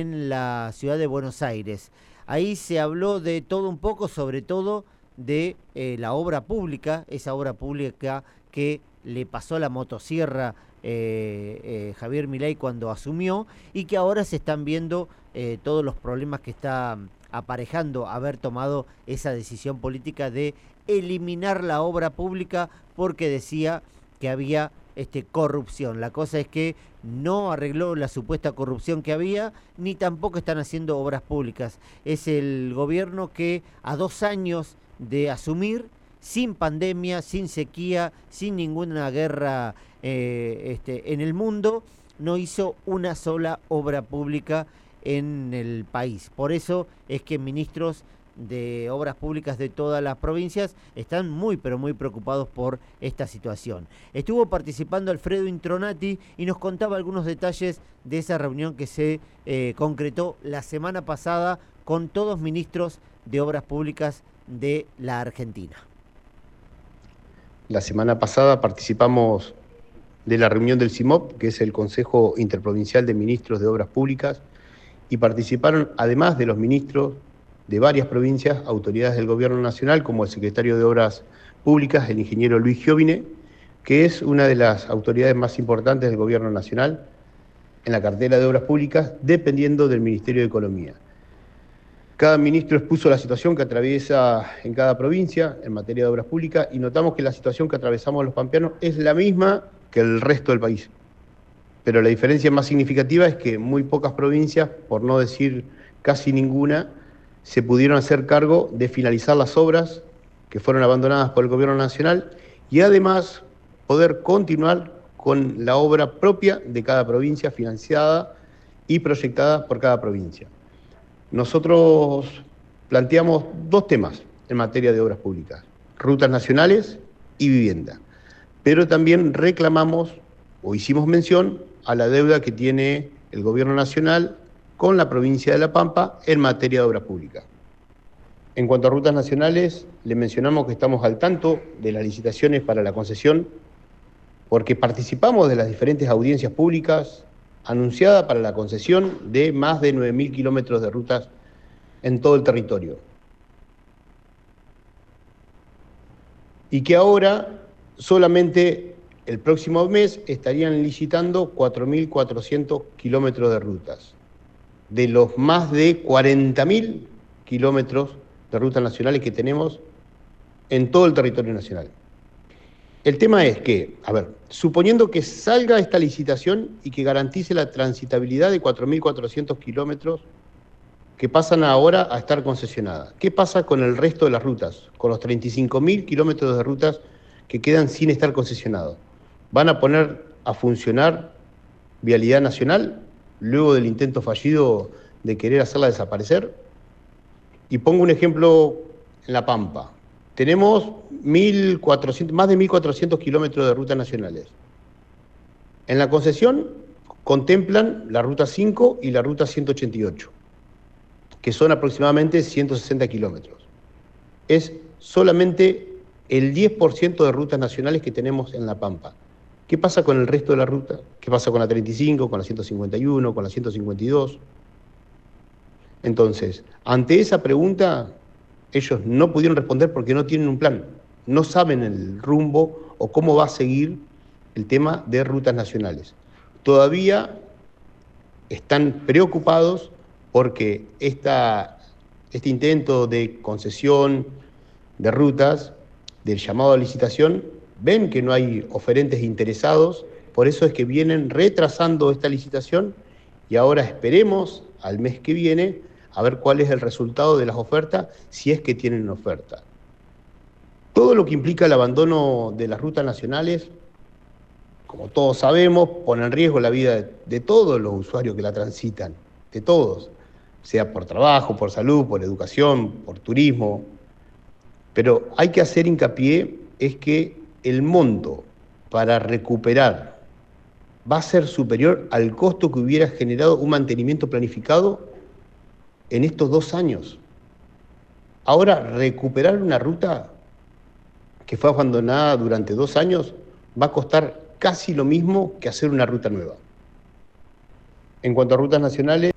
en la ciudad de Buenos Aires. Ahí se habló de todo un poco, sobre todo de eh, la obra pública, esa obra pública que le pasó la motosierra eh, eh, Javier Milei cuando asumió y que ahora se están viendo todos los problemas que está aparejando haber tomado esa decisión política de eliminar la obra pública porque decía que había este, corrupción. La cosa es que no arregló la supuesta corrupción que había, ni tampoco están haciendo obras públicas. Es el gobierno que a dos años de asumir, sin pandemia, sin sequía, sin ninguna guerra eh, este, en el mundo, no hizo una sola obra pública en el país. Por eso es que ministros de obras públicas de todas las provincias están muy pero muy preocupados por esta situación. Estuvo participando Alfredo Intronati y nos contaba algunos detalles de esa reunión que se eh, concretó la semana pasada con todos ministros de obras públicas de la Argentina. La semana pasada participamos de la reunión del CIMOP, que es el Consejo Interprovincial de Ministros de Obras Públicas, y participaron, además de los ministros de varias provincias, autoridades del Gobierno Nacional, como el secretario de Obras Públicas, el ingeniero Luis Giovine, que es una de las autoridades más importantes del Gobierno Nacional en la cartera de Obras Públicas, dependiendo del Ministerio de Economía. Cada ministro expuso la situación que atraviesa en cada provincia en materia de obras públicas y notamos que la situación que atravesamos los pampeanos es la misma que el resto del país. Pero la diferencia más significativa es que muy pocas provincias, por no decir casi ninguna, se pudieron hacer cargo de finalizar las obras que fueron abandonadas por el Gobierno Nacional y además poder continuar con la obra propia de cada provincia financiada y proyectada por cada provincia. Nosotros planteamos dos temas en materia de obras públicas, rutas nacionales y vivienda, pero también reclamamos o hicimos mención a la deuda que tiene el Gobierno Nacional con la provincia de La Pampa en materia de obras públicas. En cuanto a rutas nacionales, le mencionamos que estamos al tanto de las licitaciones para la concesión porque participamos de las diferentes audiencias públicas anunciadas para la concesión de más de 9.000 kilómetros de rutas en todo el territorio. Y que ahora solamente el próximo mes estarían licitando 4.400 kilómetros de rutas de los más de 40.000 kilómetros de rutas nacionales que tenemos en todo el territorio nacional. El tema es que, a ver, suponiendo que salga esta licitación y que garantice la transitabilidad de 4.400 kilómetros que pasan ahora a estar concesionadas, ¿qué pasa con el resto de las rutas, con los 35.000 kilómetros de rutas que quedan sin estar concesionados? ¿Van a poner a funcionar Vialidad Nacional luego del intento fallido de querer hacerla desaparecer. Y pongo un ejemplo en La Pampa. Tenemos 1400, más de 1.400 kilómetros de rutas nacionales. En la concesión contemplan la ruta 5 y la ruta 188, que son aproximadamente 160 kilómetros. Es solamente el 10% de rutas nacionales que tenemos en La Pampa. ¿Qué pasa con el resto de la ruta? ¿Qué pasa con la 35, con la 151, con la 152? Entonces, ante esa pregunta, ellos no pudieron responder porque no tienen un plan, no saben el rumbo o cómo va a seguir el tema de rutas nacionales. Todavía están preocupados porque esta, este intento de concesión de rutas, del llamado a licitación, ven que no hay oferentes interesados, por eso es que vienen retrasando esta licitación y ahora esperemos al mes que viene a ver cuál es el resultado de las ofertas, si es que tienen oferta. Todo lo que implica el abandono de las rutas nacionales, como todos sabemos, pone en riesgo la vida de, todos los usuarios que la transitan, de todos, sea por trabajo, por salud, por educación, por turismo. Pero hay que hacer hincapié es que el monto para recuperar va a ser superior al costo que hubiera generado un mantenimiento planificado en estos dos años. Ahora, recuperar una ruta que fue abandonada durante dos años va a costar casi lo mismo que hacer una ruta nueva. En cuanto a rutas nacionales,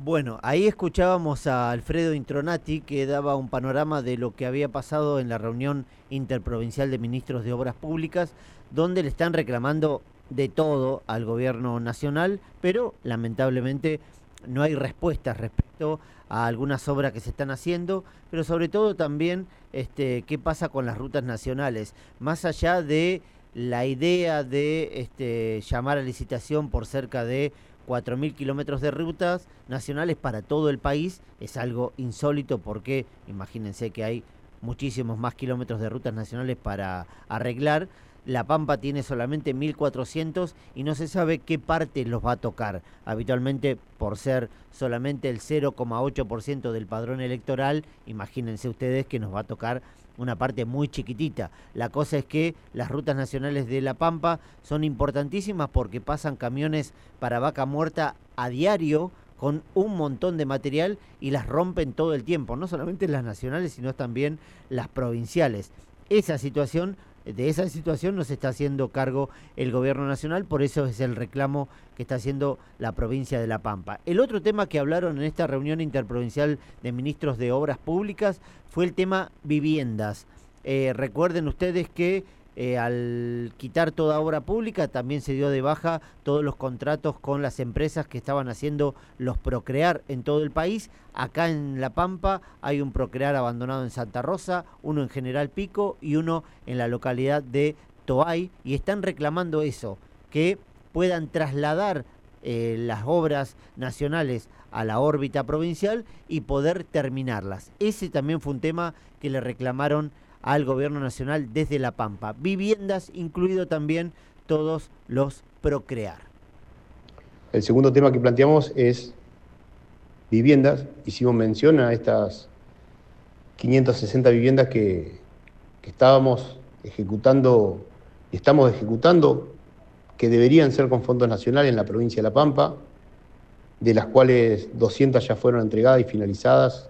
Bueno, ahí escuchábamos a Alfredo Intronati que daba un panorama de lo que había pasado en la reunión interprovincial de ministros de Obras Públicas, donde le están reclamando de todo al gobierno nacional, pero lamentablemente no hay respuestas respecto a algunas obras que se están haciendo, pero sobre todo también este, qué pasa con las rutas nacionales, más allá de la idea de este, llamar a licitación por cerca de 4.000 kilómetros de rutas nacionales para todo el país. Es algo insólito porque imagínense que hay muchísimos más kilómetros de rutas nacionales para arreglar. La Pampa tiene solamente 1.400 y no se sabe qué parte los va a tocar. Habitualmente, por ser solamente el 0,8% del padrón electoral, imagínense ustedes que nos va a tocar una parte muy chiquitita. La cosa es que las rutas nacionales de La Pampa son importantísimas porque pasan camiones para vaca muerta a diario con un montón de material y las rompen todo el tiempo, no solamente las nacionales, sino también las provinciales. Esa situación de esa situación no se está haciendo cargo el gobierno nacional, por eso es el reclamo que está haciendo la provincia de La Pampa. El otro tema que hablaron en esta reunión interprovincial de ministros de Obras Públicas fue el tema viviendas. Eh, recuerden ustedes que eh, al quitar toda obra pública, también se dio de baja todos los contratos con las empresas que estaban haciendo los Procrear en todo el país. Acá en La Pampa hay un Procrear abandonado en Santa Rosa, uno en General Pico y uno en la localidad de Toay. Y están reclamando eso, que puedan trasladar eh, las obras nacionales a la órbita provincial y poder terminarlas. Ese también fue un tema que le reclamaron al gobierno nacional desde La Pampa. Viviendas, incluido también todos los procrear. El segundo tema que planteamos es viviendas. Hicimos mención a estas 560 viviendas que, que estábamos ejecutando y estamos ejecutando, que deberían ser con fondos nacionales en la provincia de La Pampa, de las cuales 200 ya fueron entregadas y finalizadas,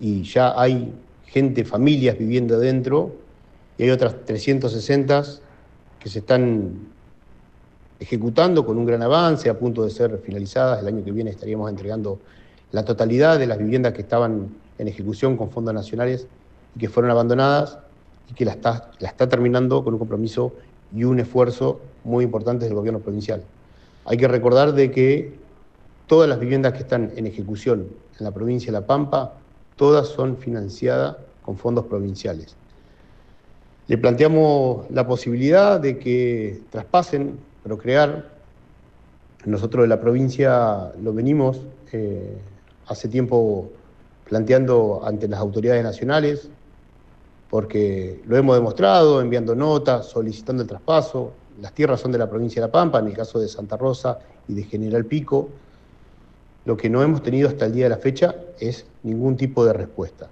y ya hay gente, familias viviendo dentro, y hay otras 360 que se están ejecutando con un gran avance, a punto de ser finalizadas. El año que viene estaríamos entregando la totalidad de las viviendas que estaban en ejecución con fondos nacionales y que fueron abandonadas y que la está, la está terminando con un compromiso y un esfuerzo muy importante del gobierno provincial. Hay que recordar de que todas las viviendas que están en ejecución en la provincia de La Pampa todas son financiadas con fondos provinciales. Le planteamos la posibilidad de que traspasen, procrear. Nosotros de la provincia lo venimos eh, hace tiempo planteando ante las autoridades nacionales, porque lo hemos demostrado, enviando notas, solicitando el traspaso. Las tierras son de la provincia de La Pampa, en el caso de Santa Rosa y de General Pico. Lo que no hemos tenido hasta el día de la fecha es ningún tipo de respuesta.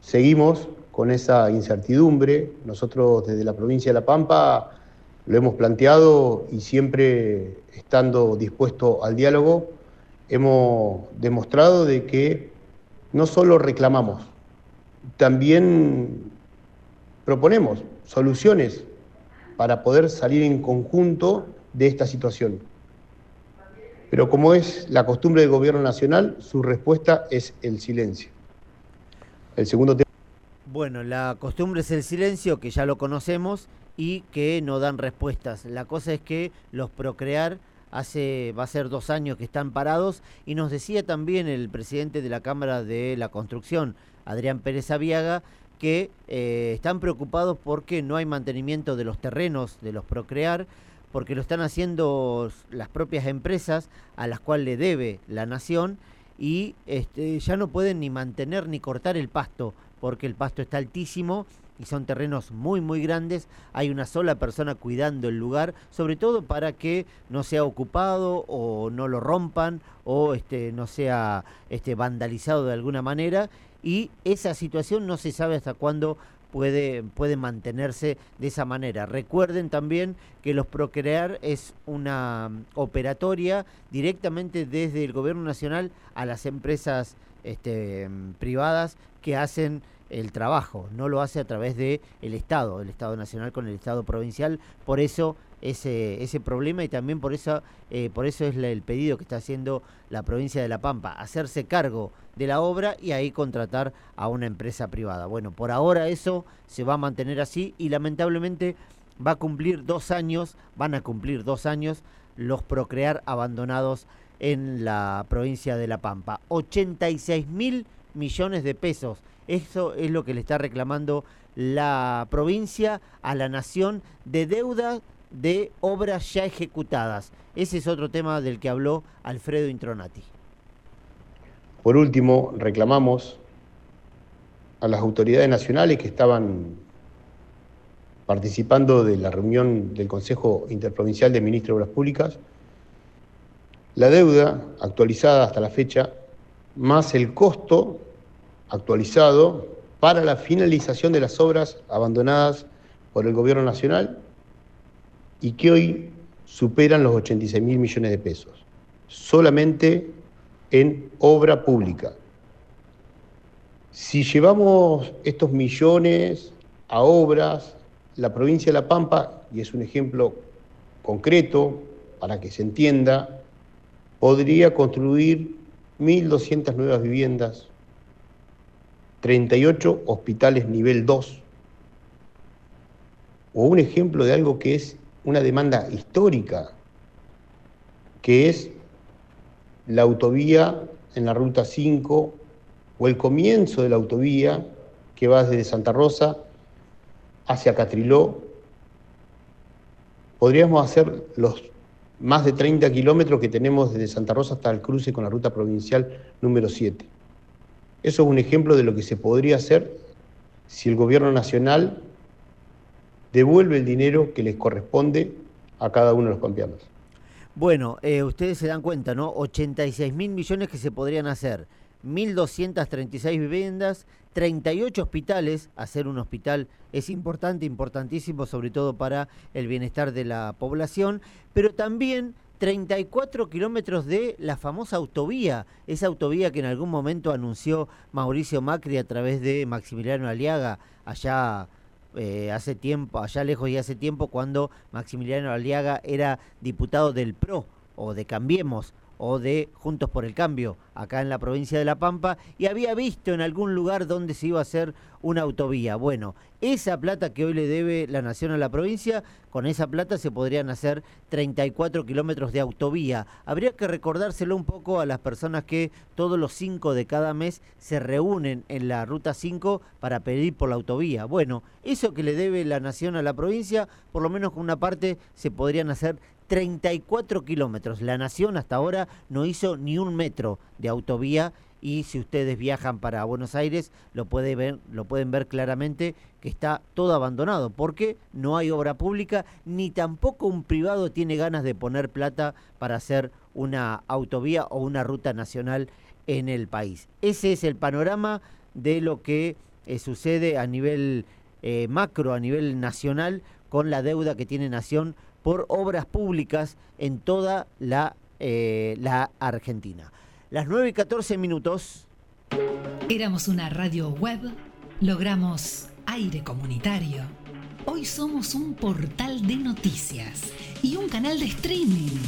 Seguimos con esa incertidumbre. Nosotros desde la provincia de La Pampa lo hemos planteado y siempre estando dispuesto al diálogo, hemos demostrado de que no solo reclamamos, también proponemos soluciones para poder salir en conjunto de esta situación. Pero como es la costumbre del gobierno nacional, su respuesta es el silencio. El segundo tema... Bueno, la costumbre es el silencio, que ya lo conocemos, y que no dan respuestas. La cosa es que los procrear hace va a ser dos años que están parados y nos decía también el presidente de la Cámara de la Construcción, Adrián Pérez Aviaga, que eh, están preocupados porque no hay mantenimiento de los terrenos de los procrear porque lo están haciendo las propias empresas a las cuales le debe la nación y este, ya no pueden ni mantener ni cortar el pasto porque el pasto está altísimo y son terrenos muy muy grandes, hay una sola persona cuidando el lugar, sobre todo para que no sea ocupado o no lo rompan o este no sea este vandalizado de alguna manera. Y esa situación no se sabe hasta cuándo puede, puede mantenerse de esa manera. Recuerden también que los Procrear es una mm, operatoria directamente desde el gobierno nacional a las empresas este, mm, privadas que hacen el trabajo, no lo hace a través de el Estado, el Estado nacional con el Estado provincial, por eso ese, ese problema y también por eso, eh, por eso es el pedido que está haciendo la provincia de La Pampa, hacerse cargo de la obra y ahí contratar a una empresa privada. Bueno, por ahora eso se va a mantener así y lamentablemente va a cumplir dos años, van a cumplir dos años los procrear abandonados en la provincia de La Pampa. 86 mil millones de pesos. Eso es lo que le está reclamando la provincia a la nación de deuda de obras ya ejecutadas. Ese es otro tema del que habló Alfredo Intronati. Por último, reclamamos a las autoridades nacionales que estaban participando de la reunión del Consejo Interprovincial de Ministros de Obras Públicas, la deuda actualizada hasta la fecha, más el costo actualizado para la finalización de las obras abandonadas por el Gobierno Nacional y que hoy superan los 86 mil millones de pesos, solamente en obra pública. Si llevamos estos millones a obras, la provincia de La Pampa, y es un ejemplo concreto para que se entienda, podría construir 1.200 nuevas viviendas, 38 hospitales nivel 2, o un ejemplo de algo que es una demanda histórica, que es la autovía en la ruta 5 o el comienzo de la autovía que va desde Santa Rosa hacia Catriló. Podríamos hacer los más de 30 kilómetros que tenemos desde Santa Rosa hasta el cruce con la ruta provincial número 7. Eso es un ejemplo de lo que se podría hacer si el gobierno nacional devuelve el dinero que les corresponde a cada uno de los pampeanos. Bueno, eh, ustedes se dan cuenta, ¿no? 86 mil millones que se podrían hacer. 1.236 viviendas, 38 hospitales. Hacer un hospital es importante, importantísimo, sobre todo para el bienestar de la población, pero también 34 kilómetros de la famosa autovía, esa autovía que en algún momento anunció Mauricio Macri a través de Maximiliano Aliaga, allá eh, hace tiempo, allá lejos y hace tiempo, cuando Maximiliano Aliaga era diputado del PRO o de Cambiemos o de Juntos por el Cambio, acá en la provincia de La Pampa, y había visto en algún lugar donde se iba a hacer una autovía. Bueno, esa plata que hoy le debe la nación a la provincia, con esa plata se podrían hacer 34 kilómetros de autovía. Habría que recordárselo un poco a las personas que todos los 5 de cada mes se reúnen en la Ruta 5 para pedir por la autovía. Bueno, eso que le debe la nación a la provincia, por lo menos con una parte se podrían hacer 34 kilómetros. La Nación hasta ahora no hizo ni un metro de autovía y si ustedes viajan para Buenos Aires lo, puede ver, lo pueden ver claramente que está todo abandonado porque no hay obra pública ni tampoco un privado tiene ganas de poner plata para hacer una autovía o una ruta nacional en el país. Ese es el panorama de lo que eh, sucede a nivel eh, macro, a nivel nacional, con la deuda que tiene Nación por obras públicas en toda la, eh, Argentina. Las 9 y 14 minutos. Éramos una radio web, logramos aire comunitario. Hoy somos un portal de noticias y un canal de streaming.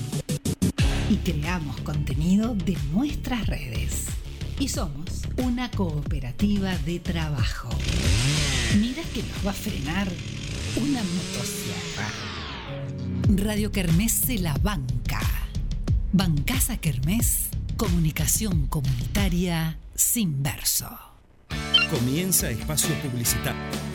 Y creamos contenido de nuestras redes. Y somos una cooperativa de trabajo. Mira que nos va a frenar una motosierra. Radio Kermés la banca. Bancasa Kermés, comunicación comunitaria sin verso. Comienza espacio publicitario